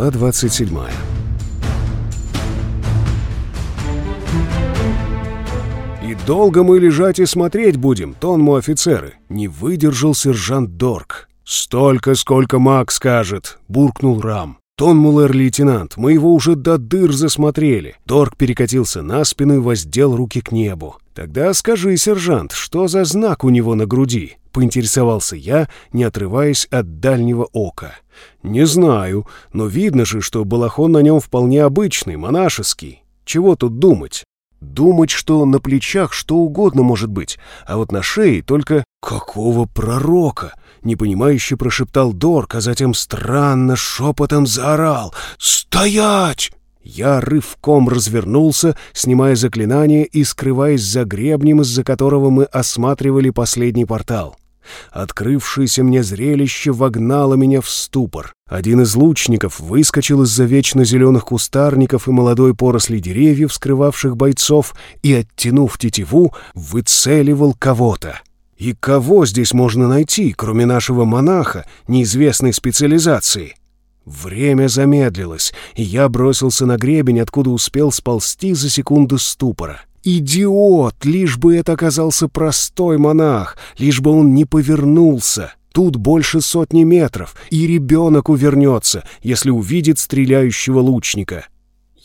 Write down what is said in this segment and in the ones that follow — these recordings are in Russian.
Глава 27 «И долго мы лежать и смотреть будем, тонму офицеры?» Не выдержал сержант Дорк. «Столько, сколько маг скажет!» — буркнул Рам. «Тонмулер, лейтенант, мы его уже до дыр засмотрели». Дорк перекатился на спину и воздел руки к небу. «Тогда скажи, сержант, что за знак у него на груди?» — поинтересовался я, не отрываясь от дальнего ока. «Не знаю, но видно же, что балахон на нем вполне обычный, монашеский. Чего тут думать?» «Думать, что на плечах что угодно может быть, а вот на шее только какого пророка?» Непонимающе прошептал Дорк, а затем странно шепотом заорал «Стоять!» Я рывком развернулся, снимая заклинание и скрываясь за гребнем, из-за которого мы осматривали последний портал. Открывшееся мне зрелище вогнало меня в ступор. Один из лучников выскочил из-за вечно зеленых кустарников и молодой поросли деревьев, скрывавших бойцов, и, оттянув тетиву, выцеливал кого-то. И кого здесь можно найти, кроме нашего монаха, неизвестной специализации? Время замедлилось, и я бросился на гребень, откуда успел сползти за секунду ступора. Идиот! Лишь бы это оказался простой монах, лишь бы он не повернулся. Тут больше сотни метров, и ребенок увернется, если увидит стреляющего лучника.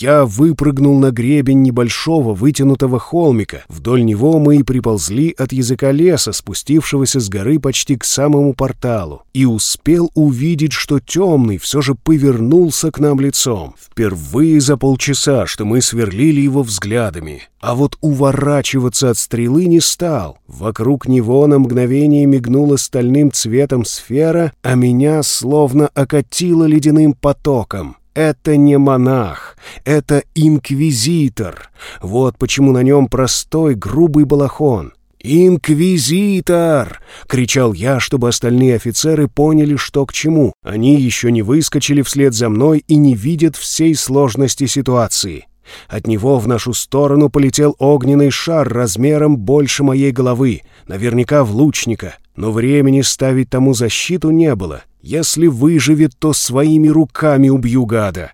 Я выпрыгнул на гребень небольшого вытянутого холмика. Вдоль него мы и приползли от языка леса, спустившегося с горы почти к самому порталу. И успел увидеть, что темный все же повернулся к нам лицом. Впервые за полчаса, что мы сверлили его взглядами. А вот уворачиваться от стрелы не стал. Вокруг него на мгновение мигнула стальным цветом сфера, а меня словно окатило ледяным потоком. Это не монах, это инквизитор. Вот почему на нем простой грубый балахон. «Инквизитор!» — кричал я, чтобы остальные офицеры поняли, что к чему. Они еще не выскочили вслед за мной и не видят всей сложности ситуации. От него в нашу сторону полетел огненный шар размером больше моей головы, наверняка в лучника, но времени ставить тому защиту не было. Если выживет, то своими руками убью гада.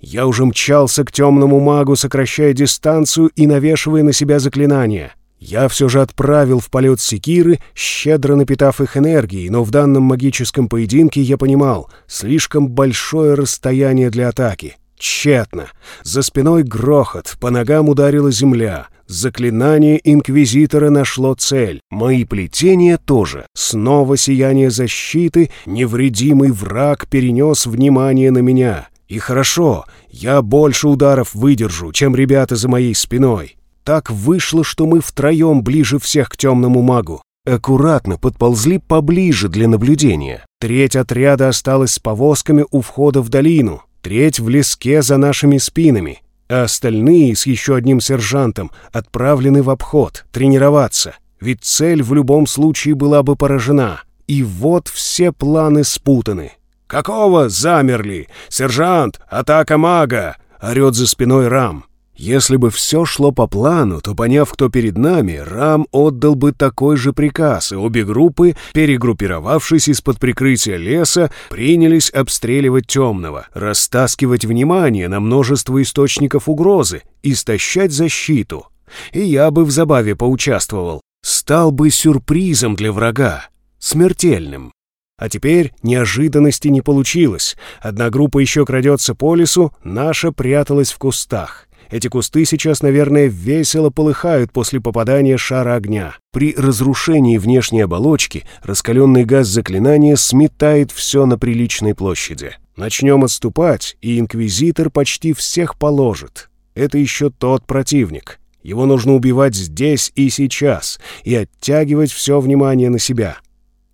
Я уже мчался к темному магу, сокращая дистанцию и навешивая на себя заклинания. Я все же отправил в полет секиры, щедро напитав их энергией, но в данном магическом поединке я понимал, слишком большое расстояние для атаки. Тщетно. За спиной грохот, по ногам ударила земля. Заклинание Инквизитора нашло цель. Мои плетения тоже. Снова сияние защиты, невредимый враг перенес внимание на меня. И хорошо, я больше ударов выдержу, чем ребята за моей спиной. Так вышло, что мы втроем ближе всех к темному магу. Аккуратно подползли поближе для наблюдения. Треть отряда осталась с повозками у входа в долину треть в леске за нашими спинами, а остальные с еще одним сержантом отправлены в обход, тренироваться, ведь цель в любом случае была бы поражена. И вот все планы спутаны. «Какого замерли? Сержант, атака мага!» — орет за спиной Рам. Если бы все шло по плану, то, поняв, кто перед нами, Рам отдал бы такой же приказ, и обе группы, перегруппировавшись из-под прикрытия леса, принялись обстреливать темного, растаскивать внимание на множество источников угрозы, истощать защиту. И я бы в забаве поучаствовал. Стал бы сюрпризом для врага, смертельным. А теперь неожиданности не получилось. Одна группа еще крадется по лесу, наша пряталась в кустах. Эти кусты сейчас, наверное, весело полыхают после попадания шара огня. При разрушении внешней оболочки раскаленный газ заклинания сметает все на приличной площади. Начнем отступать, и Инквизитор почти всех положит. Это еще тот противник. Его нужно убивать здесь и сейчас, и оттягивать все внимание на себя.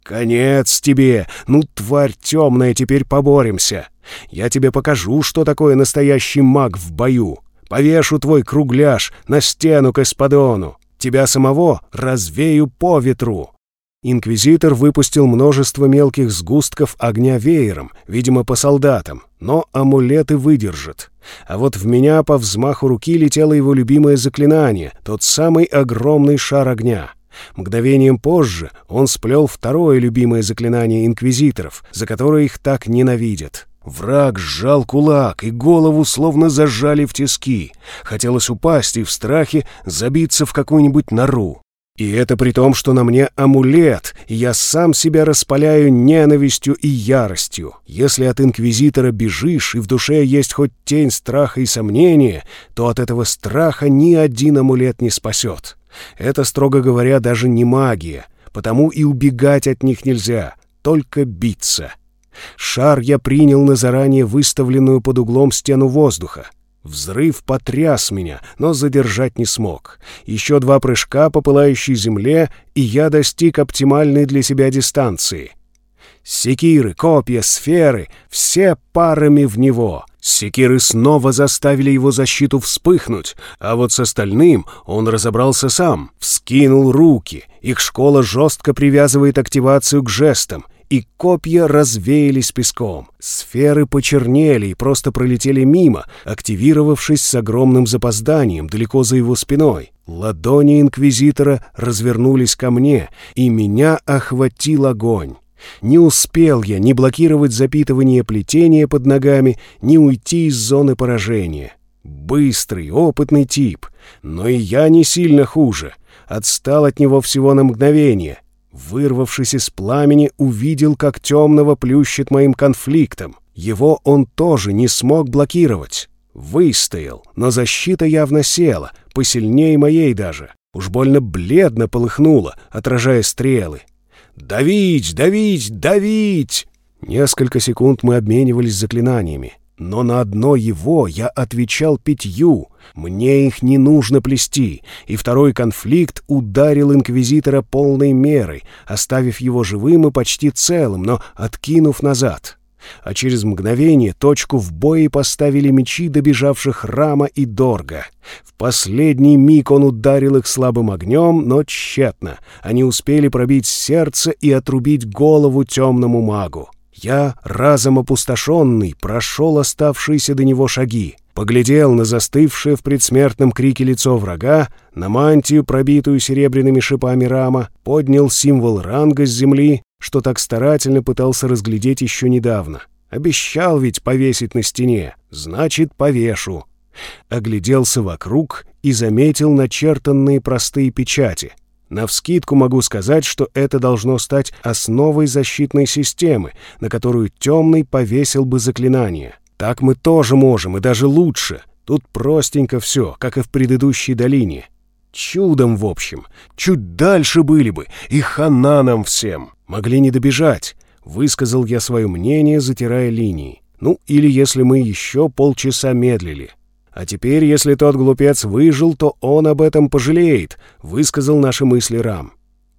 «Конец тебе! Ну, тварь темная, теперь поборемся! Я тебе покажу, что такое настоящий маг в бою!» Повешу твой кругляш на стену к эспадону. Тебя самого развею по ветру». Инквизитор выпустил множество мелких сгустков огня веером, видимо, по солдатам, но амулеты выдержат. А вот в меня по взмаху руки летело его любимое заклинание, тот самый огромный шар огня. Мгновением позже он сплел второе любимое заклинание инквизиторов, за которое их так ненавидят. Враг сжал кулак, и голову словно зажали в тиски. Хотелось упасть и в страхе забиться в какую-нибудь нору. И это при том, что на мне амулет, и я сам себя распаляю ненавистью и яростью. Если от инквизитора бежишь, и в душе есть хоть тень страха и сомнения, то от этого страха ни один амулет не спасет. Это, строго говоря, даже не магия, потому и убегать от них нельзя, только биться. Шар я принял на заранее выставленную под углом стену воздуха. Взрыв потряс меня, но задержать не смог. Еще два прыжка по пылающей земле, и я достиг оптимальной для себя дистанции. Секиры, копья, сферы — все парами в него. Секиры снова заставили его защиту вспыхнуть, а вот с остальным он разобрался сам, вскинул руки. Их школа жестко привязывает активацию к жестам — и копья развеялись песком. Сферы почернели и просто пролетели мимо, активировавшись с огромным запозданием далеко за его спиной. Ладони инквизитора развернулись ко мне, и меня охватил огонь. Не успел я ни блокировать запитывание плетения под ногами, ни уйти из зоны поражения. Быстрый, опытный тип, но и я не сильно хуже. Отстал от него всего на мгновение — Вырвавшись из пламени, увидел, как темного плющит моим конфликтом. Его он тоже не смог блокировать. Выстоял, но защита явно села, посильнее моей даже. Уж больно бледно полыхнуло, отражая стрелы. «Давить! Давить! Давить!» Несколько секунд мы обменивались заклинаниями. Но на одно его я отвечал пятью. Мне их не нужно плести, и второй конфликт ударил инквизитора полной мерой, оставив его живым и почти целым, но откинув назад. А через мгновение точку в бое поставили мечи добежавших Рама и Дорга. В последний миг он ударил их слабым огнем, но тщетно. Они успели пробить сердце и отрубить голову темному магу. Я, разом опустошенный, прошел оставшиеся до него шаги, поглядел на застывшее в предсмертном крике лицо врага, на мантию, пробитую серебряными шипами рама, поднял символ ранга с земли, что так старательно пытался разглядеть еще недавно. Обещал ведь повесить на стене, значит, повешу. Огляделся вокруг и заметил начертанные простые печати — Навскидку могу сказать, что это должно стать основой защитной системы, на которую темный повесил бы заклинание. Так мы тоже можем, и даже лучше. Тут простенько все, как и в предыдущей долине. Чудом, в общем. Чуть дальше были бы, и хана нам всем. Могли не добежать. Высказал я свое мнение, затирая линии. Ну, или если мы еще полчаса медлили. А теперь, если тот глупец выжил, то он об этом пожалеет», — высказал наши мысли Рам.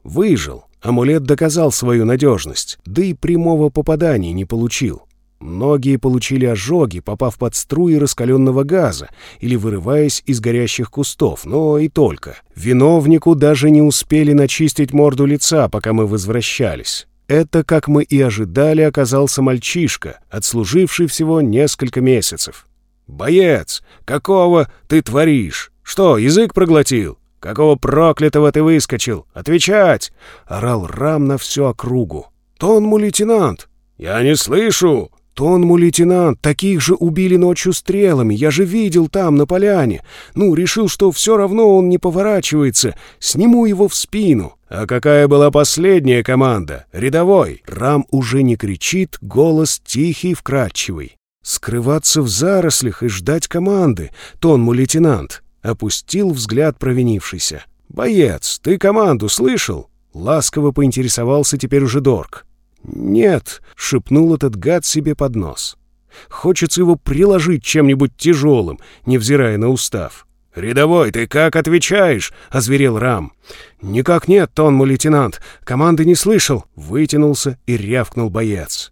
«Выжил. Амулет доказал свою надежность, да и прямого попадания не получил. Многие получили ожоги, попав под струи раскаленного газа или вырываясь из горящих кустов, но и только. Виновнику даже не успели начистить морду лица, пока мы возвращались. Это, как мы и ожидали, оказался мальчишка, отслуживший всего несколько месяцев. «Боец, какого ты творишь? Что, язык проглотил? Какого проклятого ты выскочил? Отвечать!» — орал Рам на всю округу. «Тонму, лейтенант!» «Я не слышу!» «Тонму, лейтенант, таких же убили ночью стрелами, я же видел там, на поляне. Ну, решил, что все равно он не поворачивается, сниму его в спину». «А какая была последняя команда? Рядовой?» Рам уже не кричит, голос тихий, вкрадчивый. Скрываться в зарослях и ждать команды, тонму лейтенант. Опустил взгляд провинившийся. «Боец, ты команду слышал?» Ласково поинтересовался теперь уже Дорг. «Нет», — шепнул этот гад себе под нос. «Хочется его приложить чем-нибудь тяжелым, невзирая на устав». «Рядовой, ты как отвечаешь?» — озверел Рам. «Никак нет, тонму лейтенант. Команды не слышал». Вытянулся и рявкнул боец.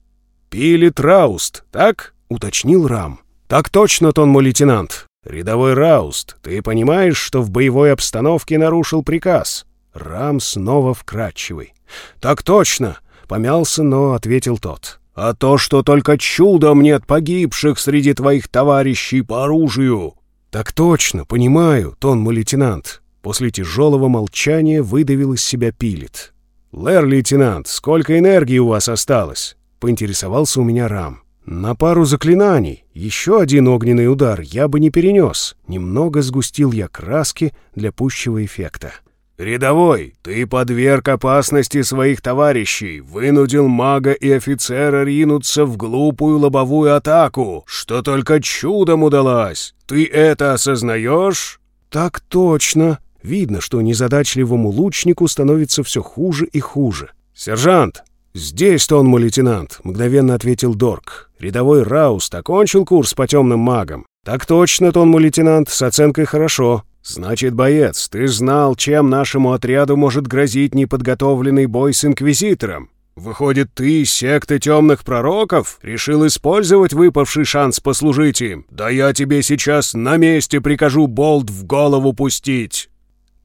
«Пили Трауст, так?» — уточнил Рам. «Так точно, тон мой лейтенант. Рядовой Рауст, ты понимаешь, что в боевой обстановке нарушил приказ?» Рам снова вкрадчивый. «Так точно!» — помялся, но ответил тот. «А то, что только чудом нет погибших среди твоих товарищей по оружию!» «Так точно, понимаю, тон мой лейтенант!» После тяжелого молчания выдавил из себя пилит. «Лэр, лейтенант, сколько энергии у вас осталось?» — поинтересовался у меня Рам. На пару заклинаний, еще один огненный удар я бы не перенес. Немного сгустил я краски для пущего эффекта. «Рядовой, ты подверг опасности своих товарищей, вынудил мага и офицера ринуться в глупую лобовую атаку, что только чудом удалось. Ты это осознаешь?» «Так точно», Видно, что незадачливому лучнику становится все хуже и хуже. «Сержант, здесь-то он, мой лейтенант», — мгновенно ответил Дорк. «Рядовой Рауст окончил курс по темным магам». «Так точно, тон мой лейтенант, с оценкой хорошо». «Значит, боец, ты знал, чем нашему отряду может грозить неподготовленный бой с Инквизитором? Выходит, ты секты темных пророков решил использовать выпавший шанс послужить им? Да я тебе сейчас на месте прикажу болт в голову пустить!»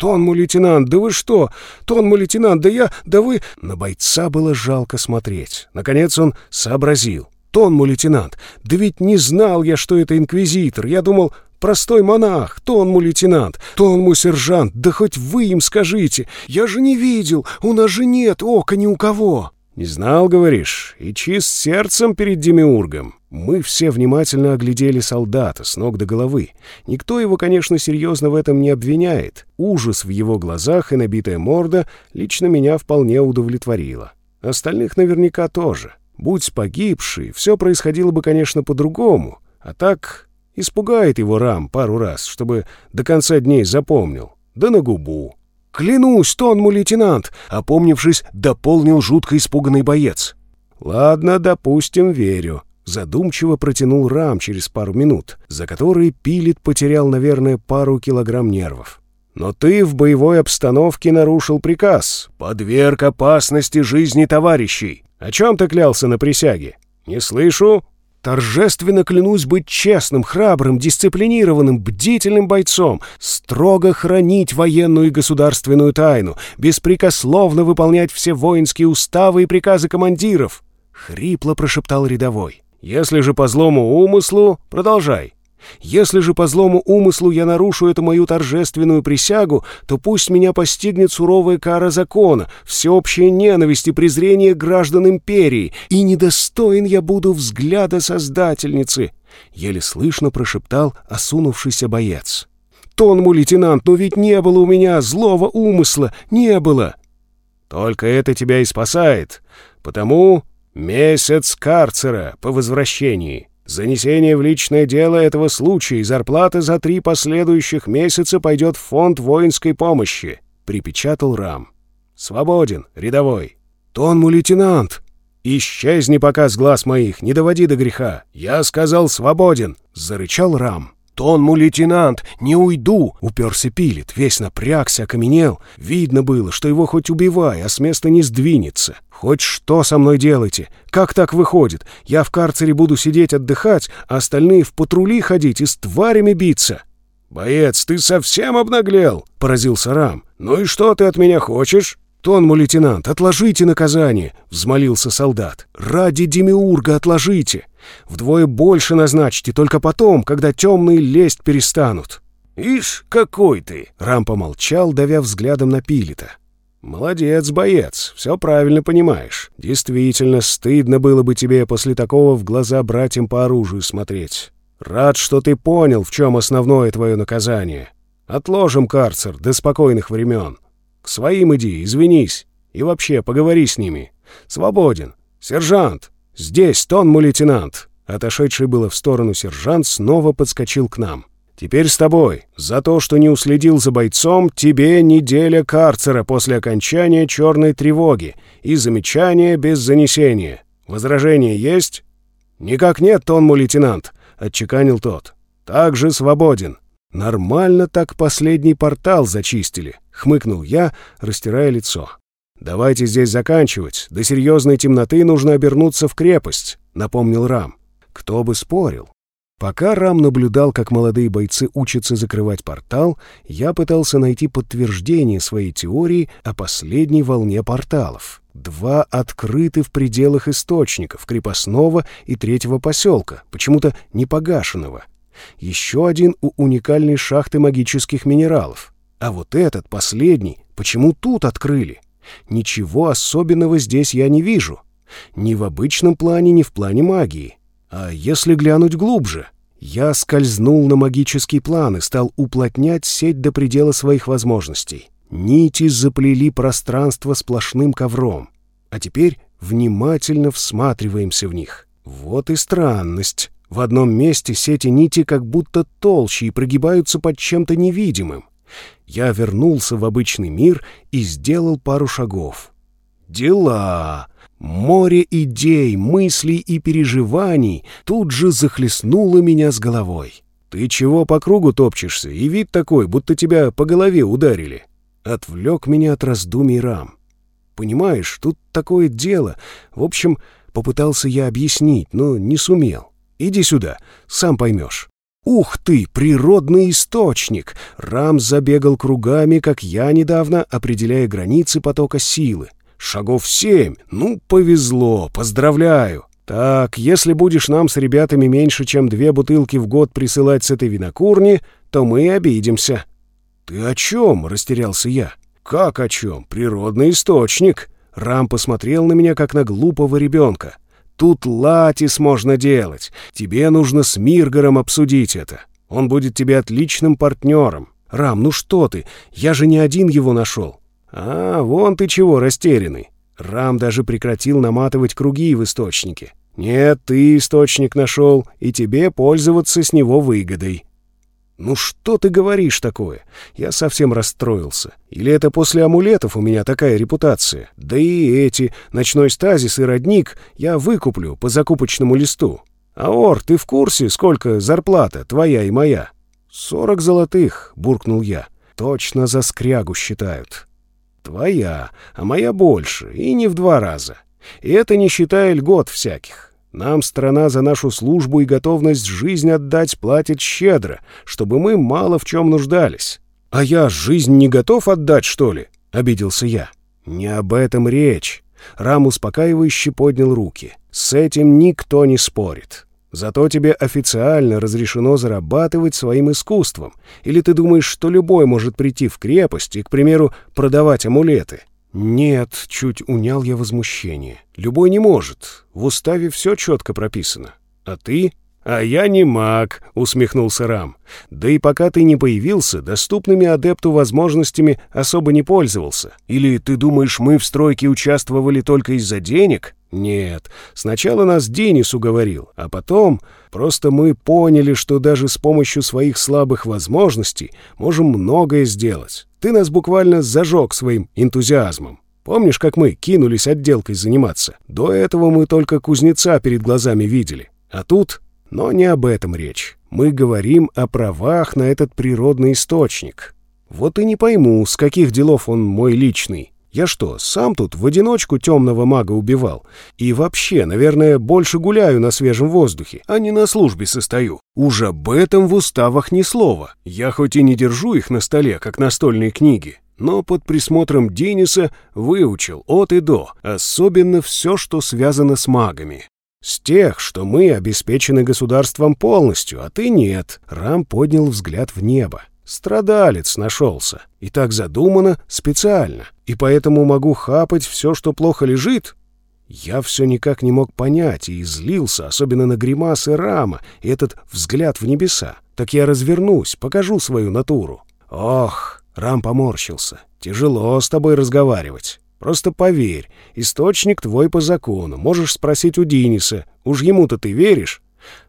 «Тонму, лейтенант, да вы что? Тонму, лейтенант, да я, да вы...» На бойца было жалко смотреть. Наконец он сообразил. «Тонму, лейтенант, да ведь не знал я, что это инквизитор. Я думал, простой монах, тонму лейтенант, тонму сержант, да хоть вы им скажите. Я же не видел, у нас же нет ока ни у кого». «Не знал, говоришь, и чист сердцем перед Демиургом». Мы все внимательно оглядели солдата с ног до головы. Никто его, конечно, серьезно в этом не обвиняет. Ужас в его глазах и набитая морда лично меня вполне удовлетворило. Остальных наверняка тоже. Будь погибший, все происходило бы, конечно, по-другому. А так испугает его рам пару раз, чтобы до конца дней запомнил. Да на губу. «Клянусь, тонму лейтенант!» — опомнившись, дополнил жутко испуганный боец. «Ладно, допустим, верю». Задумчиво протянул рам через пару минут, за которые Пилит потерял, наверное, пару килограмм нервов. «Но ты в боевой обстановке нарушил приказ, подверг опасности жизни товарищей. О чем ты клялся на присяге? Не слышу?» Торжественно клянусь быть честным, храбрым, дисциплинированным, бдительным бойцом, строго хранить военную и государственную тайну, беспрекословно выполнять все воинские уставы и приказы командиров. Хрипло прошептал рядовой. Если же по злому умыслу, продолжай. Если же по злому умыслу я нарушу эту мою торжественную присягу, то пусть меня постигнет суровая кара закона, всеобщая ненависть и презрение граждан империи, и недостоин я буду взгляда Создательницы!» Еле слышно прошептал осунувшийся боец. «Тонму, лейтенант, но ведь не было у меня злого умысла, не было!» «Только это тебя и спасает, потому месяц карцера по возвращении». Занесение в личное дело этого случая и зарплата за три последующих месяца пойдет в фонд воинской помощи», — припечатал Рам. «Свободен, рядовой». «Тонму, лейтенант!» «Исчезни пока с глаз моих, не доводи до греха. Я сказал свободен», — зарычал Рам. «Тонму, лейтенант, не уйду!» — уперся Пилит, весь напрягся, окаменел. Видно было, что его хоть убивай, а с места не сдвинется. «Хоть что со мной делайте? Как так выходит? Я в карцере буду сидеть отдыхать, а остальные в патрули ходить и с тварями биться?» «Боец, ты совсем обнаглел!» — поразился Рам. «Ну и что ты от меня хочешь?» «Тонму, лейтенант, отложите наказание!» — взмолился солдат. «Ради Демиурга отложите! Вдвое больше назначьте, только потом, когда темные лезть перестанут». «Ишь, какой ты!» — Рам помолчал, давя взглядом на Пилита. «Молодец, боец, все правильно понимаешь. Действительно, стыдно было бы тебе после такого в глаза братьям по оружию смотреть. Рад, что ты понял, в чем основное твое наказание. Отложим карцер до спокойных времен. К своим иди, извинись. И вообще, поговори с ними. Свободен. Сержант, здесь тон мой лейтенант». Отошедший было в сторону сержант снова подскочил к нам. «Теперь с тобой. За то, что не уследил за бойцом, тебе неделя карцера после окончания черной тревоги и замечания без занесения. Возражение есть?» «Никак нет, тон мой лейтенант», — отчеканил тот. «Так же свободен». «Нормально так последний портал зачистили», — хмыкнул я, растирая лицо. «Давайте здесь заканчивать. До серьезной темноты нужно обернуться в крепость», — напомнил Рам. Кто бы спорил. Пока Рам наблюдал, как молодые бойцы учатся закрывать портал, я пытался найти подтверждение своей теории о последней волне порталов. Два открыты в пределах источников, крепостного и третьего поселка, почему-то непогашенного. Еще один у уникальной шахты магических минералов. А вот этот, последний, почему тут открыли? Ничего особенного здесь я не вижу. Ни в обычном плане, ни в плане магии. А если глянуть глубже? Я скользнул на магический план и стал уплотнять сеть до предела своих возможностей. Нити заплели пространство сплошным ковром. А теперь внимательно всматриваемся в них. Вот и странность. В одном месте сети нити как будто толще и прогибаются под чем-то невидимым. Я вернулся в обычный мир и сделал пару шагов. Дела! Море идей, мыслей и переживаний тут же захлестнуло меня с головой. «Ты чего по кругу топчешься? И вид такой, будто тебя по голове ударили». Отвлек меня от раздумий рам. «Понимаешь, тут такое дело. В общем, попытался я объяснить, но не сумел. Иди сюда, сам поймешь». «Ух ты, природный источник!» Рам забегал кругами, как я недавно, определяя границы потока силы. «Шагов семь! Ну, повезло! Поздравляю!» «Так, если будешь нам с ребятами меньше, чем две бутылки в год присылать с этой винокурни, то мы обидимся». «Ты о чем?» — растерялся я. «Как о чем? Природный источник!» Рам посмотрел на меня, как на глупого ребенка. Тут латис можно делать. Тебе нужно с Миргором обсудить это. Он будет тебе отличным партнером. Рам, ну что ты? Я же не один его нашел. А, вон ты чего растерянный. Рам даже прекратил наматывать круги в источнике. Нет, ты источник нашел, и тебе пользоваться с него выгодой. «Ну что ты говоришь такое? Я совсем расстроился. Или это после амулетов у меня такая репутация? Да и эти, ночной стазис и родник, я выкуплю по закупочному листу. Аор, ты в курсе, сколько зарплата, твоя и моя?» «Сорок золотых», — буркнул я. «Точно за скрягу считают». «Твоя, а моя больше, и не в два раза. И это не считая льгот всяких. Нам страна за нашу службу и готовность жизнь отдать платит щедро, чтобы мы мало в чем нуждались. А я жизнь не готов отдать, что ли? — обиделся я. Не об этом речь. Рам успокаивающе поднял руки. С этим никто не спорит. Зато тебе официально разрешено зарабатывать своим искусством. Или ты думаешь, что любой может прийти в крепость и, к примеру, продавать амулеты? «Нет», — чуть унял я возмущение. «Любой не может. В уставе все четко прописано. А ты?» «А я не маг», — усмехнулся Рам. «Да и пока ты не появился, доступными адепту возможностями особо не пользовался. Или ты думаешь, мы в стройке участвовали только из-за денег?» «Нет. Сначала нас Денис уговорил, а потом просто мы поняли, что даже с помощью своих слабых возможностей можем многое сделать. Ты нас буквально зажег своим энтузиазмом. Помнишь, как мы кинулись отделкой заниматься? До этого мы только кузнеца перед глазами видели. А тут... Но не об этом речь. Мы говорим о правах на этот природный источник. Вот и не пойму, с каких делов он мой личный. Я что, сам тут в одиночку темного мага убивал? И вообще, наверное, больше гуляю на свежем воздухе, а не на службе состою. Уж об этом в уставах ни слова. Я хоть и не держу их на столе, как настольные книги, но под присмотром Дениса выучил от и до, особенно все, что связано с магами. С тех, что мы обеспечены государством полностью, а ты нет. Рам поднял взгляд в небо. Страдалец нашелся. И так задумано специально. И поэтому могу хапать все, что плохо лежит. Я все никак не мог понять и злился, особенно на гримасы Рама и этот взгляд в небеса. Так я развернусь, покажу свою натуру. Ох, Рам поморщился. Тяжело с тобой разговаривать. Просто поверь, источник твой по закону. Можешь спросить у Диниса. Уж ему-то ты веришь?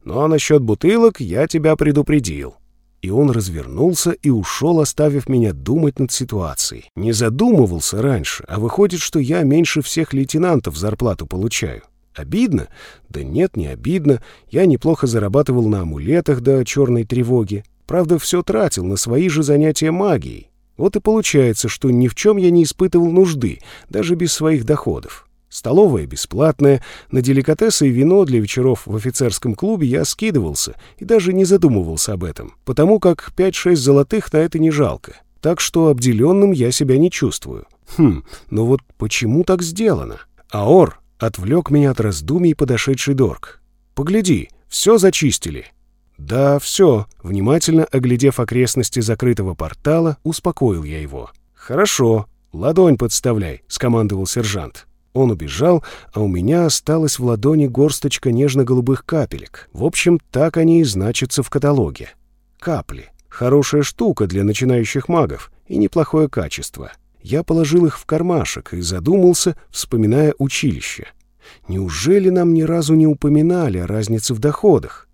Но насчет бутылок я тебя предупредил и он развернулся и ушел, оставив меня думать над ситуацией. Не задумывался раньше, а выходит, что я меньше всех лейтенантов зарплату получаю. Обидно? Да нет, не обидно. Я неплохо зарабатывал на амулетах до черной тревоги. Правда, все тратил на свои же занятия магией. Вот и получается, что ни в чем я не испытывал нужды, даже без своих доходов. Столовая бесплатная, на деликатесы и вино для вечеров в офицерском клубе я скидывался и даже не задумывался об этом, потому как 5-6 золотых на это не жалко. Так что обделенным я себя не чувствую. Хм, но вот почему так сделано? Аор отвлек меня от раздумий подошедший Дорг. «Погляди, все зачистили». «Да, все», внимательно оглядев окрестности закрытого портала, успокоил я его. «Хорошо, ладонь подставляй», — скомандовал сержант. Он убежал, а у меня осталась в ладони горсточка нежно-голубых капелек. В общем, так они и значатся в каталоге. Капли. Хорошая штука для начинающих магов и неплохое качество. Я положил их в кармашек и задумался, вспоминая училище. Неужели нам ни разу не упоминали о разнице в доходах?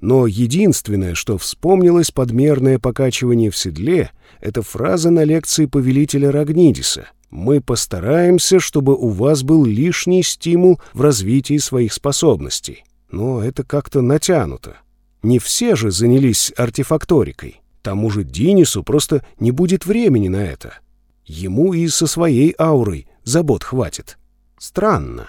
Но единственное, что вспомнилось подмерное покачивание в седле, это фраза на лекции повелителя Рагнидиса. «Мы постараемся, чтобы у вас был лишний стимул в развитии своих способностей». Но это как-то натянуто. Не все же занялись артефакторикой. Тому же Динису просто не будет времени на это. Ему и со своей аурой забот хватит. Странно.